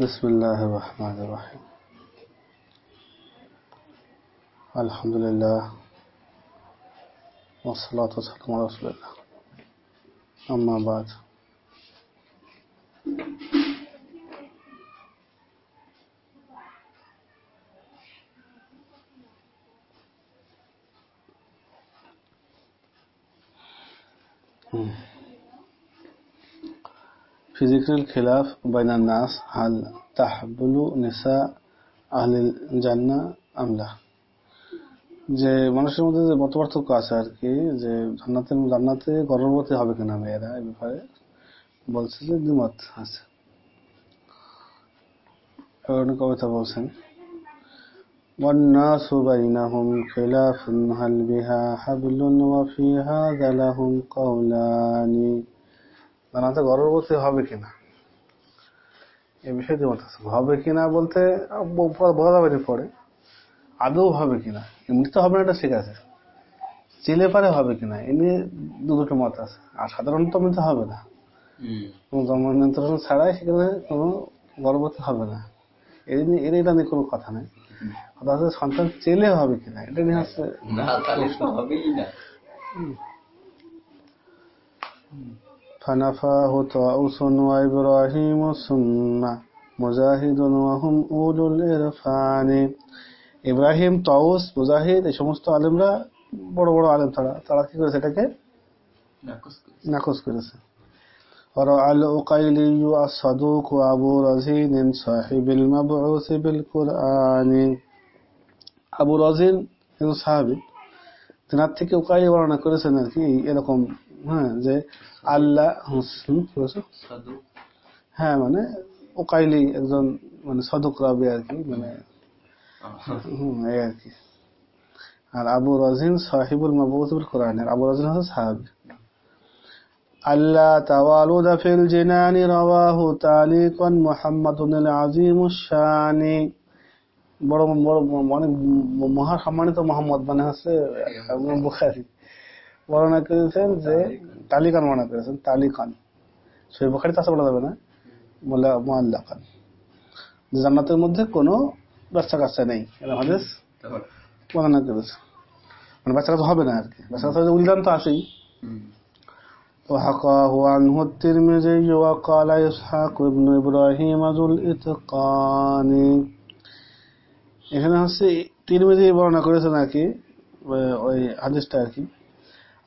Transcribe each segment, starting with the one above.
بسم الله الرحمن الرحيم. الحمد لله والصلاة والسلام على رسول الله. أما بعد. في ذكر الخلاف بين الناس هل تحبل نساء أهل الجنة أم لا যে মানুষের মধ্যে যে মত পার্থক্য আছে আর কি যে জান্নাতের জান্নাতে গর্ভবতী হবে কিনা মেয়েরা এই ব্যাপারে বলছে যে দ্বিমত আছে এবার উনি কবিতা বলছেন والناس بينهم خلاف هل بها حبل وفي هذا لهم قولان জানাতে গর্ভবতী হবে কিনা? এই বিষয়ে দ্বিমত আছে হবে। কিনা বলতে যাবে পরে। আদৌ হবে কিনা? এমনি তো হবে না এটা ঠিক আছে। চিলে পারে হবে কিনা? এ নিয়ে দু দুটো মত আছে। আর সাধারণত এমনিতে হবে না। কোনো জন্ম নিয়ন্ত্রণ ছাড়াই সেখানে কোনো গর্ভবতী হবে না। এর নিয়ে এর এটা নিয়ে কোনো কথা নেই। কথা হচ্ছে সন্তান চেলে হবে কিনা? এটা নিয়ে হচ্ছে না তাহলে হবেই না। فنفاه طاووس وإبراهيم ثم مجاهد وهم أولو الإرفان ইব্রাহিম তাউস মুজাহিদ এই সমস্ত আলেমরা বড় বড় আলেম তারা তারা কি করেছে এটাকে নাকচ করে। নাকচ করেছে ورأى الأقيلي الصدوق أبو رزين صاحب المبعوث بالقرآن আবু রাজিন কিন্তু সাহাবি তেনার থেকে উকাই বর্ণনা করেছেন আর কি এরকম হ্যাঁ যে আল্লাহ হ্যাঁ মানে ওকাইলি একজন মানে সদক রাবি আর কি মানে এই আর কি। আর আবু রাজিন সাহিবুল মাবুতুল কোরআনের আবু রাজিন হচ্ছে সাহাবি। আল্লাহ তাওয়ালুদ ফিল জিনানি রাওয়াহু তালিকান মুহাম্মাদুন আল আজিমুশ শানি। বড় বড় অনেক মহা সম্মানিত মোহাম্মদ মানে হচ্ছে বুখারী। বর্ণনা করেছেন যে তালিকান বর্ণনা করেছেন তালিকান সেই বুখারি তাছে বলা যাবে না মোল্লা মোয়াল্লা খান যে জান্নাতের মধ্যে কোনো বাচ্চা কাচ্চা নেই এরকম হাদিস তারপর বর্ণনা করেছে মানে বাচ্চা কাচ্চা হবে না আর কি বাচ্চা কাচ্চা উলিদান তো আসেই হুম। وحكاه عنه الترمذي وقال إسحاق بن إبراهيم ذو الإتقان এখানে হচ্ছে তিরমিজি বর্ণনা করেছে নাকি ওই- ওই হাদিসটা আর কি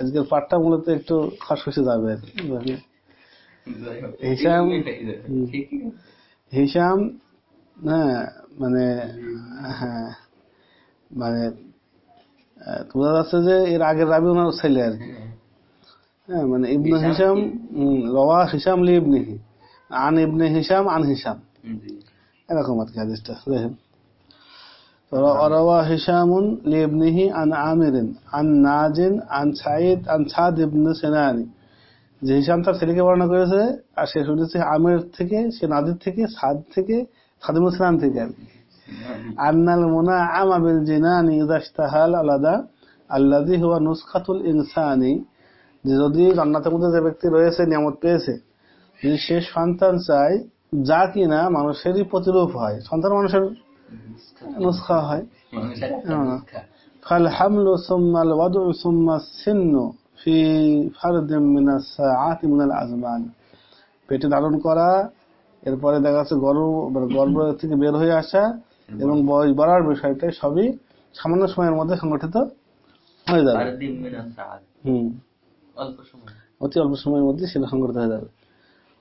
আজকের পাঠটা মূলত একটু খসখসে যাবে আর কি। মানে হিসাম আছে। হিসাম হ্যাঁ মানে হ্যাঁ মানে বোঝা যাচ্ছে যে এর আগের রাবি ওনার ছেলে আর কি। হ্যাঁ। মানে ইবনে হিসাম রওয়া হিসাম লি ইবনিহি। আন ইবনে হিসাম আন হিসাম। এরকম আর কি হাদিসটা। দেখেন روى هشام لابنه عن عامر عن ناجن عن سعيد عن سعد بن سناني যে হিসাম তার ছেলেকে বর্ণনা করেছে আর সে শুনেছে আমের থেকে সে নাদির থেকে সাদ থেকে সাদিম সিনান থেকে আর কি আন্নাল মুনা আমাবিল জিনানি ইদাশতাহাল আলাদা আল্লাদি হুয়া নুসখাতুল ইনসানি যে যদি জান্নাতের মধ্যে যে ব্যক্তি রয়েছে নিয়ামত পেয়েছে যদি সে সন্তান চায় যা কিনা মানুষেরই প্রতিরূপ হয় সন্তান মানুষের নুসখা। হয়। ফাল হামলু সুম্মা সিন্নু ফি সাআতি আজমান। পেটে ধারণ করা এরপরে দেখা যাচ্ছে গর্ভ মানে গর্ভ থেকে বের হয়ে আসা এবং বয়স বাড়ার বিষয়টা সবই সামান্য সময়ের মধ্যে সংগঠিত হয়ে যাবে। হুম। অতি অল্প সময়ের মধ্যে সেটা সংগঠিত হয়ে যাবে।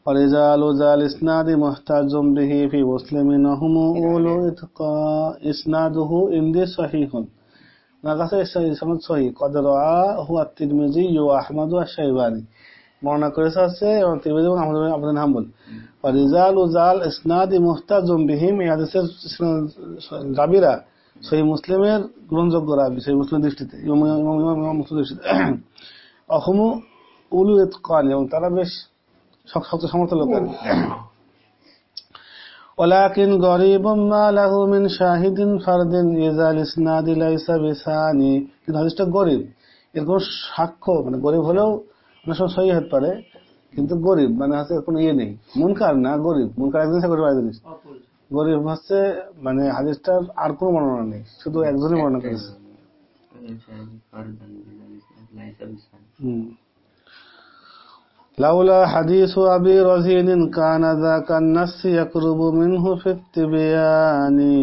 ورجال ذا الإسناد محتاج به في مسلم هم أولو إتقاء إسناده عندي صحيح আমার কাছে সনদ সহি قد رأى هو الترمذي وأحمد والشيباني বর্ণনা করেছে হচ্ছে এবং তিরমিজি এবং আহমদ বিন আবদুল হাম্বল রিজাল ও জাল ইসনাদ মুহতাজুম বিহিম এই হাদিসের রাবিরা সহি মুসলিমের গ্রহণযোগ্য রাবি সহি মুসলিমের দৃষ্টিতে ইমাম ইমাম ইমাম ইমাম মুসলিমের দৃষ্টিতে অসমু উলু কান এবং তারা বেশ শক্ত সমর্থ লোক আর কি। ولكن غريب ما له من شاهد فرد إذا الإسناد ليس بثاني কিন্তু হাদিসটা গরিব এর কোনো সাক্ষ্য মানে গরিব হলেও অনেক সময় সহি হতে পারে কিন্তু গরিব মানে হচ্ছে এর কোনো ইয়ে নেই মুনকার না গরিব মুনকার একদিন গরিব আরেক জিনিস গরিব হচ্ছে মানে হাদিসটার আর কোনো বর্ণনা নেই শুধু একজনই বর্ণনা করেছে হুম। লাউলা হাদিস আবি রহিন কানা যাকা নাস ইয়াকরুবু মিনহু ফিত্তিবিয়ানি।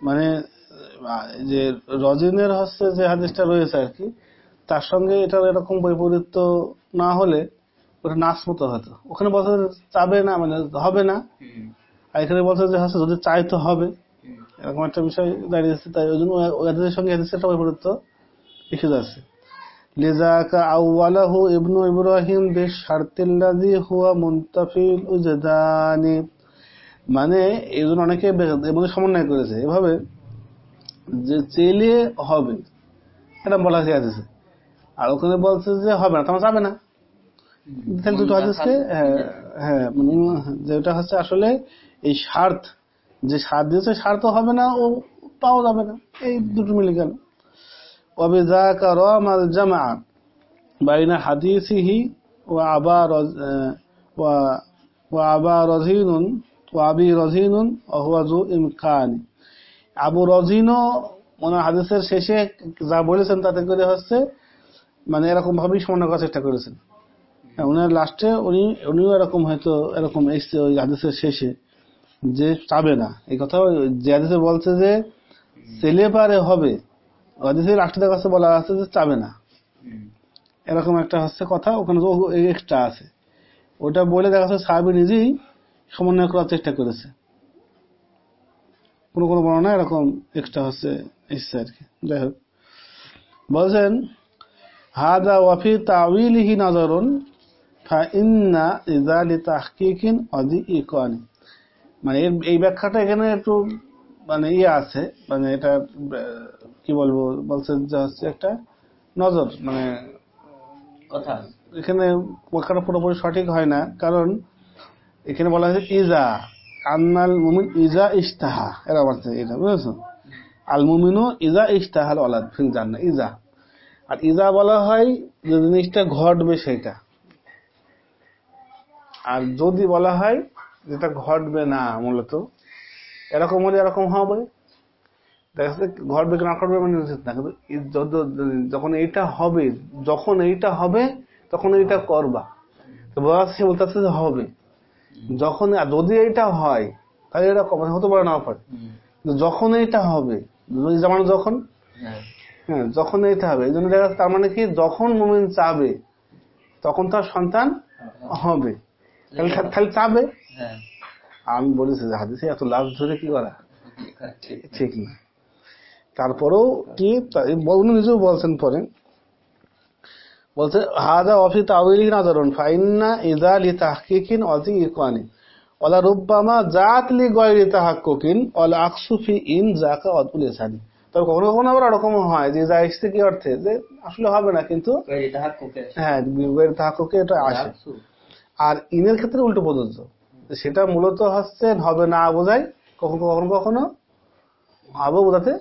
মানে যে রজিনের হচ্ছে যে হাদিসটা রয়েছে আর কি, তার সঙ্গে এটা এরকম বৈপরীত্য না হলে ওটা নাচ মতো হতো। ওখানে বলছে চাবে না মানে হবে না। আর এখানে বলছে যে হচ্ছে যদি চাই তো হবে। এরকম একটা বিষয় দাঁড়িয়েছে তাই ওই জন্য ওই হাদিসের সঙ্গে হাদিসের একটা বৈপরীত্য লিখে যাচ্ছে لذاك أوله ابن إبراهيم بالشرط الذي هو منتفي الوجدان মানে এই জন্য অনেকে বে- এর মধ্যে সমন্বয় করেছে এভাবে যে চেলে হবে এটা বলা আছে আর ওখানে বলছে যে হবে না তোমার যাবে না তাহলে দুটো হাদিসকে হ্যাঁ, হ্যাঁ মানে যেটা হচ্ছে আসলে এই স্বার্থ যে স্বার্থ দিয়েছে স্বার্থ হবে না ও পাওয়া যাবে না এই দুটো মিলে গেল وبذاك رام الجمع بين حديثه وأبا رز و- وأبا رزين وأبي رزين وهو ذو إمكان আবু রজিনও ওনার হাদিসের শেষে যা বলেছেন তাতে করে হচ্ছে মানে এরকম ভাবেই সমন্বয় করার চেষ্টা করেছেন হ্যাঁ, উনার লাস্টে উনি উনিও এরকম হয়তো এরকম এসছে ওই হাদিসের শেষে যে চাবে না এই কথা যে হাদিসে বলছে যে ছেলে পারে হবে হাদিসের লাস্টের কাছে বলা আছে যে চাবে না। এরকম একটা হচ্ছে কথা ওখানে এক্সট্রা আছে। ওটা বলে দেখা যাচ্ছে সাহাবি নিজেই সমন্বয় করার চেষ্টা করেছে। কোনো কোনো বর্ণনা এরকম এক্সট্রা হচ্ছে এসছে আর কি। যাই হোক। বলছেন হাদা ওয়াফি তাউইলিহি নজরুন ফাইন্না ইজালি তাহকিকিন অদি ইকানি মানে এই ব্যাখ্যাটা এখানে একটু মানে ইয়ে আছে মানে এটা কি বলব বলছেন যে হচ্ছে একটা নজর মানে কথা। এখানে পুরোপুরি সঠিক হয় না কারণ এখানে বলা হয়েছে ইজা আন্নাল মুমিন ইজা ইস্তাহা এরা বলছে এটা বুঝেছ? আল মুমিনু ইজা ইস্তাহাল অলাদ ফিল জান্না ইজা। আর ইজা বলা হয় যে জিনিসটা ঘটবে সেটা। আর যদি বলা হয় যেটা ঘটবে না মূলত এরকম হলে এরকম হবে দেখা যাচ্ছে ঘটবে কি না করবে মানে নিশ্চিত না কিন্তু যখন এইটা হবে যখন এইটা হবে তখন এইটা করবা। তো বলা সে বলতেছে যে হবে। যখন যদি এইটা হয় তাহলে এটা কমে হতে পারে না পারে যখন এইটা হবে যেমন যখন হ্যাঁ। হ্যাঁ যখন এইটা হবে এই জন্য দেখা তার মানে কি যখন মুমিন চাবে তখন তার সন্তান হবে। তাহলে খালি চাবে? হ্যাঁ। আমি বলেছি যে হাদিসে এত লাভ ধরে কি করা? ঠিক ঠিক না। তারপরেও কি উনি নিজেও বলছেন পরে। বলছে হাদা অফি তাউইলি নাজারুন ফাইন্না ইজা লি তাহকিকিন অজি ওলা রুব্বামা জাত লি গয়রি তাহাক্কুকিন ওলা আকসুফি ইন জাকা অদুল ইসানি। তবে কখনো কখনো আবার ওরকম হয় যে যা এসছে কি অর্থে যে আসলে হবে না কিন্তু হ্যাঁ গয়রি তাহাক্কুকে এটা আসে। আর ইনের ক্ষেত্রে উল্টো প্রযোজ্য। সেটা মূলত হচ্ছে হবে না বোঝায় কখনো কখনো কখনো হবে বোঝাতে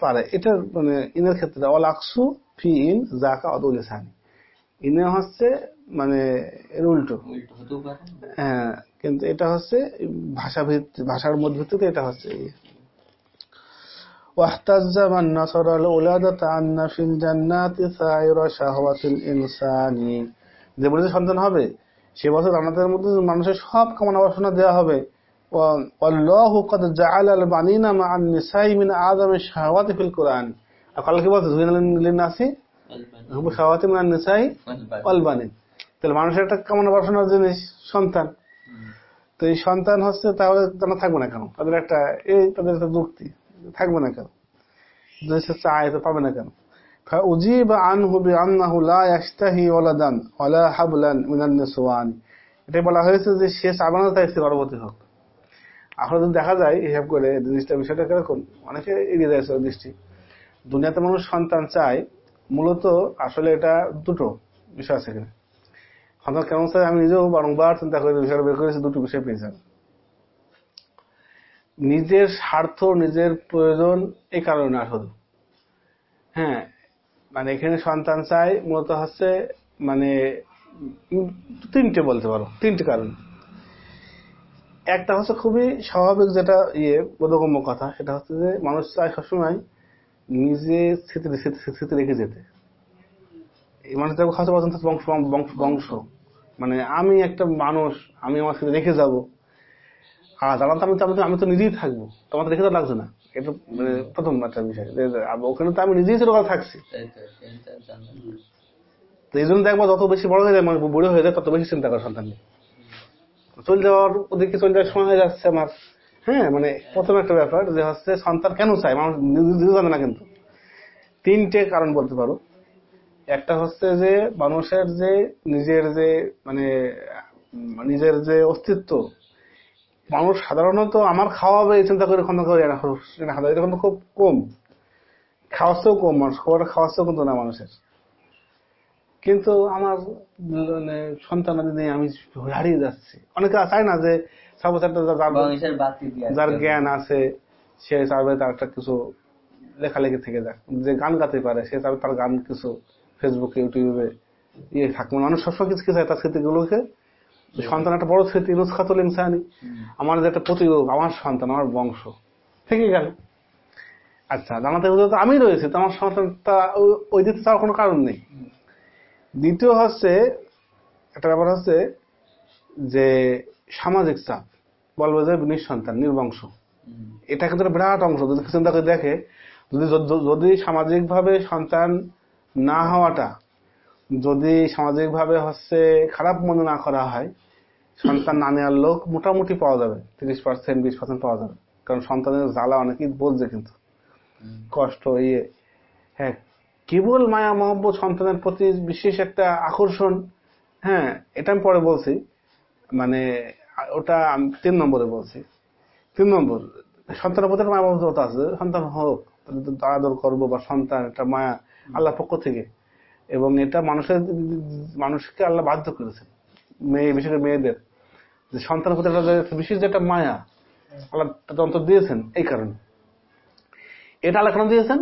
পারে এটা মানে ইনের ক্ষেত্রে অল আকসু ফি ইন জাকা অদুল ইসানি ইনে হচ্ছে মানে এর উল্টো উল্টো হতেও পারে হ্যাঁ কিন্তু এটা হচ্ছে ভাষা ভিত্তি ভাষার মধ্যে ভিত্তিতে এটা হচ্ছে ইয়ে। واحتج من نصر الولادة أن في الجنات سائر شهوة الإنسان যে বলেছে সন্তান হবে সে বছর আমাদের মধ্যে মানুষের সব কামনা বাসনা দেওয়া হবে والله قد جعل البنين مع النساء من أعظم الشهوات في القرآن আর কাল কি বলছে زين للناس حب الشهوات من النساء والبنين তাহলে মানুষের একটা কামনা বাসনার জিনিস সন্তান তো এই সন্তান হচ্ছে তাহলে তারা থাকবে না কেন তাদের একটা এই তাদের একটা যুক্তি থাকবে না কেন যদি সে চায় তো পাবে না কেন فأجيب عنه بأنه لا يشتهي ولدا ولا حبلا من النسوان এটা বলা হয়েছে যে সে চাবে না তাই সে গর্ভবতী হোক আসলে যদি দেখা যায়, হিসাব করে জিনিসটা বিষয়টা কীরকম অনেকে এগিয়ে যায় দৃষ্টি। দুনিয়াতে মানুষ সন্তান চায়, মূলত আসলে এটা দুটো বিষয় আছে এখানে। সন্তান কেমন চাই আমি নিজেও বারংবার চিন্তা করে, বিষয়টা বের করেছি, দুটো বিষয় পেয়ে যাবে নিজের স্বার্থ, নিজের প্রয়োজন এই কারণে না শুধু হ্যাঁ মানে এখানে সন্তান চাই মূলত হচ্ছে মানে তিনটে বলতে পারো, তিনটে কারণ। একটা হচ্ছে খুবই স্বাভাবিক যেটা ইয়ে বোধগম্য কথা সেটা হচ্ছে যে মানুষ চায় সবসময় নিজে স্থিতি রেখে যেতে। এই মানুষটা খাওয়া পছন্দ বংশ বংশ বংশ মানে আমি একটা মানুষ আমি আমার সাথে রেখে যাব। আর জানান তো আমি তো আমি তো- নিজেই থাকব। তোমার রেখে তো লাগছে না। এটা মানে প্রথম একটা বিষয়। ওখানে তো আমি নিজেই চিরকাল থাকছি। তো তো এই জন্য দেখব যত বেশি বড় হয়ে যায় মানুষ বুড়ো হয়ে যায় তত বেশি চিন্তা করে সন্তান নিয়ে। চলে যাওয়ার ওদিকে চলে যাওয়ার সময় হয়ে যাচ্ছে আমার। হ্যাঁ মানে প্রথম একটা ব্যাপার যে হচ্ছে সন্তান কেন চায়? মানুষ জানে না কিন্তু। তিনটে কারণ বলতে পারো। একটা হচ্ছে যে মানুষের যে নিজের যে মানে নিজের যে অস্তিত্ব, মানুষ সাধারণত আমার খাওয়াবে এই চিন্তা করে ক্ষমতা করে খাওয়া এটা কিন্তু খুব কম। খাওয়াচ্ছেও কম মানুষ খাওয়াটা খাওয়াচ্ছেও কিন্তু না মানুষের। কিন্তু আমার মানে সন্তান নেই আমি হারিয়ে যাচ্ছি। অনেকে চায় না যে সাপোজ একটা যার- জ্ঞান আছে সে চাইবে তার একটা কিছু লেখালেখি থেকে যাক। যে গান গাতে পারে সে চাইবে তার গান কিছু ফেসবুকে ইউটিউবে ইয়ে থাকবে মানুষ সবসময় কিছু কিছু চায় তার স্মৃতিগুলোকে। সন্তান একটা বড় স্মৃতি নুসখাতুল ইনসানি। আমার যে একটা প্রতিরূপ আমার সন্তান আমার বংশ। থেকে গেল। আচ্ছা জানাতে আমি রয়েছি তো আমার সন্তানটা ওই- ওই দিতে চাওয়ার কোনো কারণ নেই। দ্বিতীয় হচ্ছে একটা ব্যাপার হচ্ছে যে সামাজিক চাপ বলব যে নিঃসন্তান নির্বংশ। এটা কিন্তু একটা বিরাট অংশ। যদি চিন্তা করে দেখে যদি যদি- সামাজিকভাবে সন্তান না হওয়াটা যদি সামাজিকভাবে হচ্ছে খারাপ মনে না করা হয় সন্তান না নেওয়ার লোক মোটামুটি পাওয়া যাবে। তিরিশ পার্সেন্ট বিশ পার্সেন্ট পাওয়া যাবে। কারণ সন্তানের জ্বালা অনেকেই বোঝে কিন্তু। কষ্ট ইয়ে হ্যাঁ কেবল মায়া মহব্বত সন্তানের প্রতি বিশেষ একটা আকর্ষণ। হ্যাঁ এটা আমি পরে বলছি। মানে ওটা আমি তিন নম্বরে বলছি। তিন নম্বর, সন্তানের প্রতি মায়া মহব্বত আছে, সন্তান হোক আদর করব বা সন্তান একটা মায়া আল্লাহ পক্ষ থেকে। এবং এটা মানুষের, মানুষকে আল্লাহ বাধ্য করেছেন মেয়ে, বিশেষ করে মেয়েদের। যে সন্তানের প্রতি বিশেষ যে একটা মায়া আল্লাহ অন্তর দিয়েছেন, এই কারণে। এটা আল্লাহ কেন দিয়েছেন?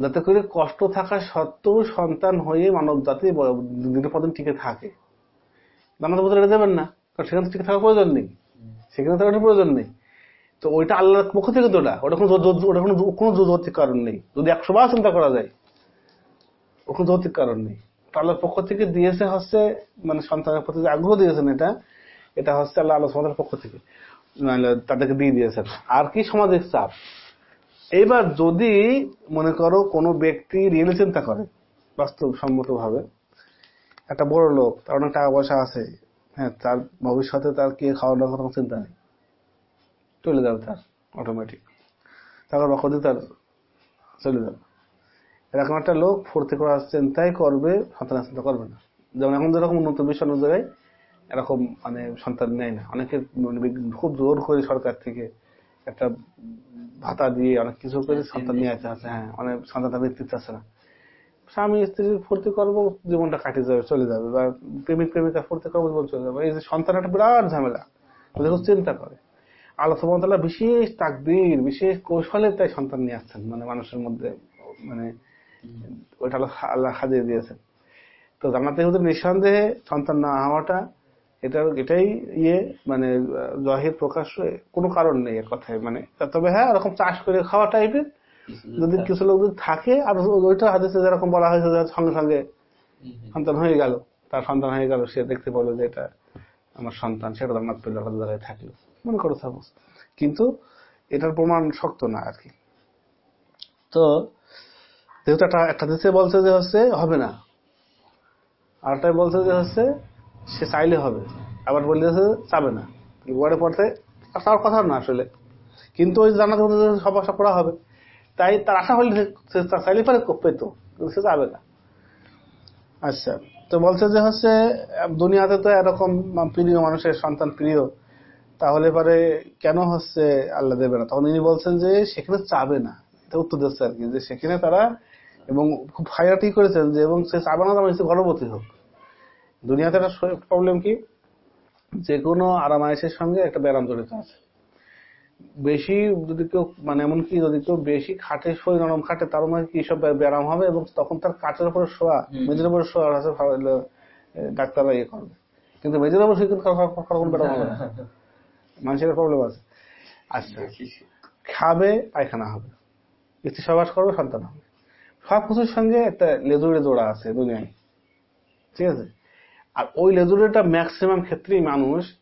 যাতে করে কষ্ট থাকা সত্ত্বেও সন্তান হয়ে মানব জাতি দিনের পদিন টিকে থাকে। জানাতে বদলে এটা দেবেন না, কারণ সেখানে টিকে থাকার প্রয়োজন নেই। সেখানে থাকার প্রয়োজন নেই। তো ওইটা আল্লাহর পক্ষ থেকে তো ওটা কোনো ওটা কোনো কোনো যৌতিক কারণ নেই। যদি একশো বার চিন্তা করা যায় ওর কোনো যৌতিক কারণ নেই। আল্লাহর পক্ষ থেকে দিয়েছে হচ্ছে মানে সন্তানের প্রতি আগ্রহ দিয়েছেন এটা এটা হচ্ছে আল্লাহ আল্লাহ সমাজের পক্ষ থেকে নাহলে তাদেরকে দিয়ে দিয়েছেন। আর কি সমাজের চাপ? এইবার যদি মনে করো কোনো ব্যক্তি রিয়েলি চিন্তা করে বাস্তবসম্মত ভাবে একটা বড় লোক, তার অনেক টাকা পয়সা আছে হ্যাঁ তার ভবিষ্যতে তার কি খাওয়া দাওয়ার কোনো চিন্তা নেই, চলে যাবে তার অটোমেটিক তারপর বকদি তার চলে যাবে। এরকম একটা লোক ফুর্তি করার চিন্তাই করবে, সন্তানের চিন্তা করবে না। যেমন এখন যেরকম উন্নত বিশ্ব অনুযায়ী, এরকম মানে সন্তান নেয় না। অনেকে মানে খুব জোর করে সরকার থেকে একটা ভাতা দিয়ে অনেক কিছু করে সন্তান নিয়ে আসতে আছে হ্যাঁ অনেক সন্তান তাদের দিতে আছে না। স্বামী স্ত্রী ফুর্তি করব জীবনটা কাটিয়ে যাবে চলে যাবে বা প্রেমিক প্রেমিকা ফুর্তি করব জীবন চলে যাবে। এই যে সন্তান একটা বিরাট ঝামেলা দেখো চিন্তা করে। আল্লাহ সুবহানাহু বিশেষ তাকদির বিশেষ কৌশলে তাই সন্তান নিয়ে আসছেন মানে মানুষের মধ্যে মানে ওইটা আল্লাহ আল্লাহ সাজিয়ে দিয়েছেন। তো জানাতে হুজুর নিঃসন্দেহে সন্তান না হওয়াটা এটা এটাই ইয়ে মানে জহির প্রকাশ্য কোনো কারণ নেই এর কথায় মানে তবে হ্যাঁ এরকম চাষ করে খাওয়া টাইপের যদি কিছু লোক যদি থাকে আর ওইটা হাদিসে যেরকম বলা হয়েছে সঙ্গে সঙ্গে সন্তান হয়ে গেল তার সন্তান হয়ে গেল সে দেখতে পারল যে এটা আমার সন্তান সেটা জান্নাত পেল জায়গায় থাকল। মনে করো সাপোজ কিন্তু এটার প্রমাণ শক্ত না আর কি। তো যেহেতু একটা একটা দেশে বলছে যে হচ্ছে হবে না। আরটাই বলছে যে হচ্ছে সে চাইলে হবে। আবার বলতেছে চাবে না। ওয়ার্ডে পড়তে তার কথা না আসলে। কিন্তু ওই জানাতে সব আশা করা হবে, তাই তার আশা হলে চাইলে পারে পেতো। কিন্তু সে যাবে না। আচ্ছা তো বলছে যে হচ্ছে, দুনিয়াতে তো এরকম প্রিয় মানুষের সন্তান প্রিয়, তাহলে পরে কেন হচ্ছে আল্লাহ দেবে না? তখন ইনি বলছেন যে সেখানে চাবে না। এটা উত্তর দিচ্ছে আর কি, যে সেখানে তারা এবং খুব হাইরাটি করেছেন যে, এবং সে চাবে না, তার গর্ভবতী হোক। দুনিয়াতে একটা প্রবলেম কি? যে কোনো আরামায়েশের সঙ্গে একটা ব্যায়াম জড়িত আছে। বেশি যদি কেউ মানে এমনকি যদি কেউ বেশি খাটে শরীর নরম খাটে তার মধ্যে কি সব ব্যায়াম হবে এবং তখন তার কাঠের উপরে শোয়া। মেঝের উপরে শোয়া আছে ডাক্তাররা ইয়ে করবে। কিন্তু মেঝের উপর শুয়ে কোনো ব্যায়াম হবে মানুষের প্রবলেম আছে। আচ্ছা। খাবে পায়খানা হবে। স্ত্রী সবাস করবে সন্তান হবে। সব কিছুর সঙ্গে একটা লেজুড়ে দৌড়া আছে দুনিয়ায়। ঠিক আছে? আর ওই লেজুড়েটা ম্যাক্সিমাম ক্ষেত্রেই মানুষ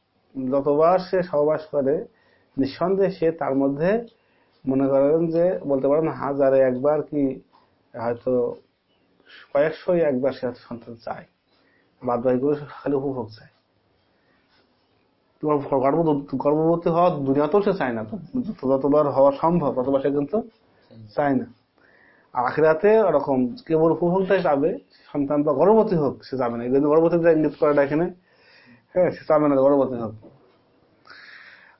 যতবার সে সহবাস করে নিঃসন্দেহে সে তার মধ্যে মনে করেন যে বলতে পারেন হাজারে একবার কি হয়তো কয়েকশোই একবার সে হয়তো সন্তান চায়। বাদ বাকিগুলো খালি উপভোগ চায়। তোমার গর্ভ- গর্ভবতী হওয়া দুনিয়াতেও সে চায় না তো যতবার হওয়া সম্ভব ততবার সে কিন্তু চায় না। আখিরাতে ওরকম কেবল উপভোগটাই চাবে সন্তান বা গর্ভবতী হোক সে যাবে না কিন্তু গর্ভবতী ইঙ্গিত করে না এখানে হ্যাঁ সে চাবে না গর্ভবতী হোক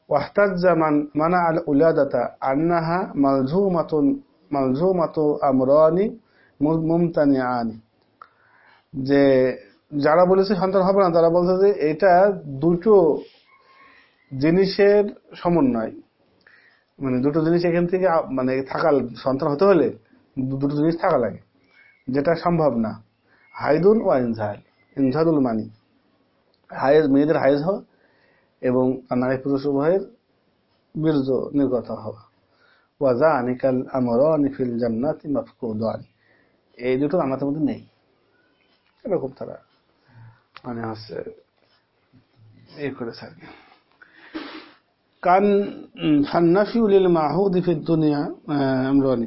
واحتج من منع الولادة أنها ملزومة ملزومة أمران ممتنعان যে যারা বলেছে সন্তান হবে না তারা বলছে যে এটা দুটো জিনিসের সমন্বয় মানে দুটো জিনিস এখান থেকে আ- মানে থাকা সন্তান হতে হলে দু- দুটো জিনিস থাকা লাগে। যেটা সম্ভব না। হাইদুন ও ইনঝাল ইনঝাদুল মানি। হায়েজ মেয়েদের হায়েজ হওয়া এবং নারী পুরুষ উভয়ের বীর্য নির্গত হওয়া। ওয়াজা আনিকাল আমর নিফিল জান্নাত এই দুটো আমাদের মধ্যে নেই। এরকম তারা মানে হচ্ছে এ করেছে আর কি। কান ফান্নাফিউলিল মাহুদ ফিদ দুনিয়া আমরানি।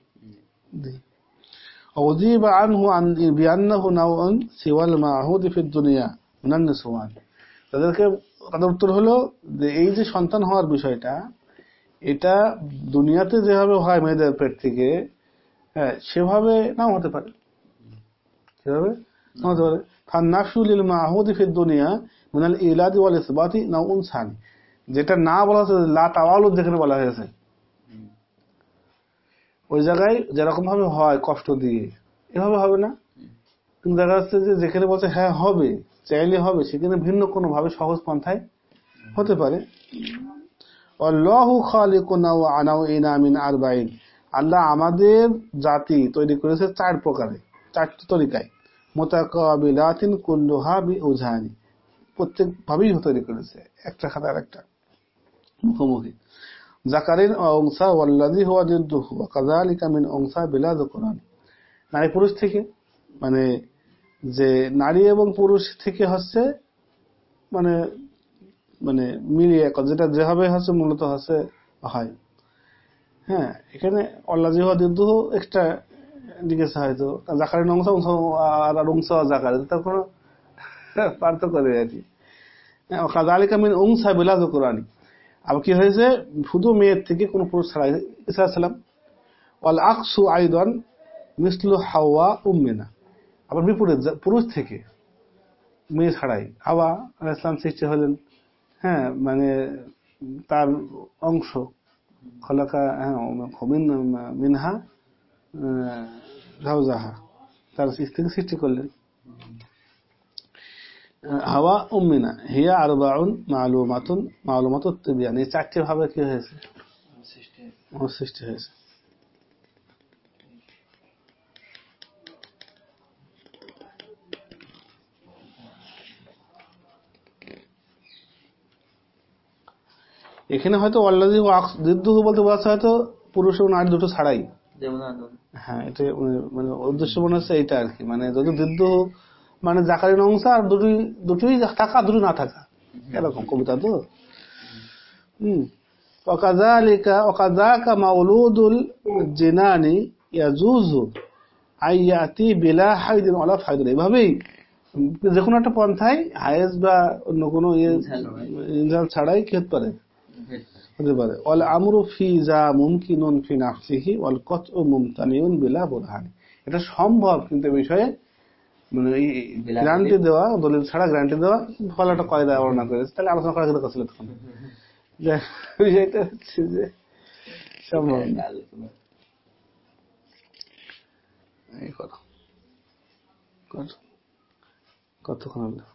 নেই أجيب عنه عن بأنه نوع سوى المعهود في الدنيا من النسوان তাদেরকে তাদের উত্তর হলো যে এই যে সন্তান হওয়ার বিষয়টা এটা দুনিয়াতে যেভাবে হয় মেয়েদের পেট থেকে হ্যাঁ সেভাবে নাও হতে পারে সেভাবে নাও হতে পারে ফান্নাফুল মাহুদি ফির দুনিয়া মিনাল ইলাদি ওয়াল ইসবাতি নাও উনসানি যেটা না বলা হয়েছে লা তাওয়ালুদ যেখানে বলা হয়েছে ওই জায়গায় যেরকম ভাবে হয় কষ্ট দিয়ে, এভাবে হবে না। কিন্তু দেখা যাচ্ছে যে যেখানে বলছে হ্যাঁ হবে, চাইলে হবে, সেখানে ভিন্ন কোনো ভাবে সহজ পন্থায় হতে পারে। আল্লাহু আমাদের জাতি তৈরি করেছে চার প্রকারে, চারটি তরিকায়। মোতাকাবিলাতিন কুল্লুহা বি উজানি প্রত্যেক ভাবেই তৈরি করেছে, একটা খাতার একটা মুখোমুখি। জাকারিন অংসা ওয়াল্লাদি হুয়া জিদ্দুহু ওয়া কাযালিকা মিন অংসা বিলা যুকরান নারী পুরুষ থেকে মানে যে নারী এবং পুরুষ থেকে হচ্ছে মানে মানে মিলিয়ে যেটা যেভাবে হচ্ছে মূলত হচ্ছে হয়। হ্যাঁ এখানে অল্লাজি হওয়া দিদ্দু এক্সট্রা লিখেছে হয়তো জাকারের অংশ আর অংশ জাকারে তার কোনো পার্থক্য নেই আর কি। কাজালিকা মিন অংসা বিলাজ কোরআনি আবার কি হয়েছে? শুধু মেয়ের থেকে কোনো পুরুষ ছাড়া ইসলাম ওয়াল আকসু আইদন মিসলু হাওয়া উম্মিনা। আবার বিপরীত পুরুষ থেকে মেয়ে ছাড়াই। হাওয়া ইসলাম সৃষ্টি হলেন হ্যাঁ মানে তার অংশ। খলাকা হ্যাঁ মিনহা তার স্ত্রীকে সৃষ্টি করলেন। হাওয়া উম্মিনা হিয়া আরবাউন মালুমাতুন মালুমাতুত তিবিয়ান এই চারটি ভাবে কি হয়েছে? সৃষ্টি হয়েছে। এখানে হয়তো অল্লাদি দিদ্দুহু বলতে বোঝাচ্ছে হয়তো পুরুষ এবং নারী দুটো ছাড়াই। হ্যাঁ এটা মানে- মানে উদ্দেশ্য মনে হচ্ছে এইটা আর কি। মানে যদি যুদ্ধ মানে জাকারি অংশ আর দুটোই দুটোই থাকা, দুটো না থাকা। এরকম কবিতা তো। হম। ওকাজালিকা ওকাজাকা মাউলুদুল জিনানি ইয়াজুজু আইয়াতি বিলা হাইদিন ওলা ফাইদিন। এভাবেই যে কোনো একটা পন্থায় হায়েস বা অন্য কোনো ইয়ে ইনজাল ছাড়াই হতে পারে। হতে পারে। অল আমরু ফি যা মুমকিনুন ফি নাফসিহি, ওয়াল কতউ মুমতানিউন বিলা বুরহান। এটা সম্ভব কিন্তু বিষয়ে মানে এই গ্যারান্টি দেওয়া দলিল ছাড়া গ্যারান্টি দেওয়া ফলে একটা কয়দা বর্ণনা করেছে তাহলে আলোচনা করা ছিল তখন। বিষয়টা হচ্ছে যে সম্ভব না। এই কথা কতক্ষণ হলো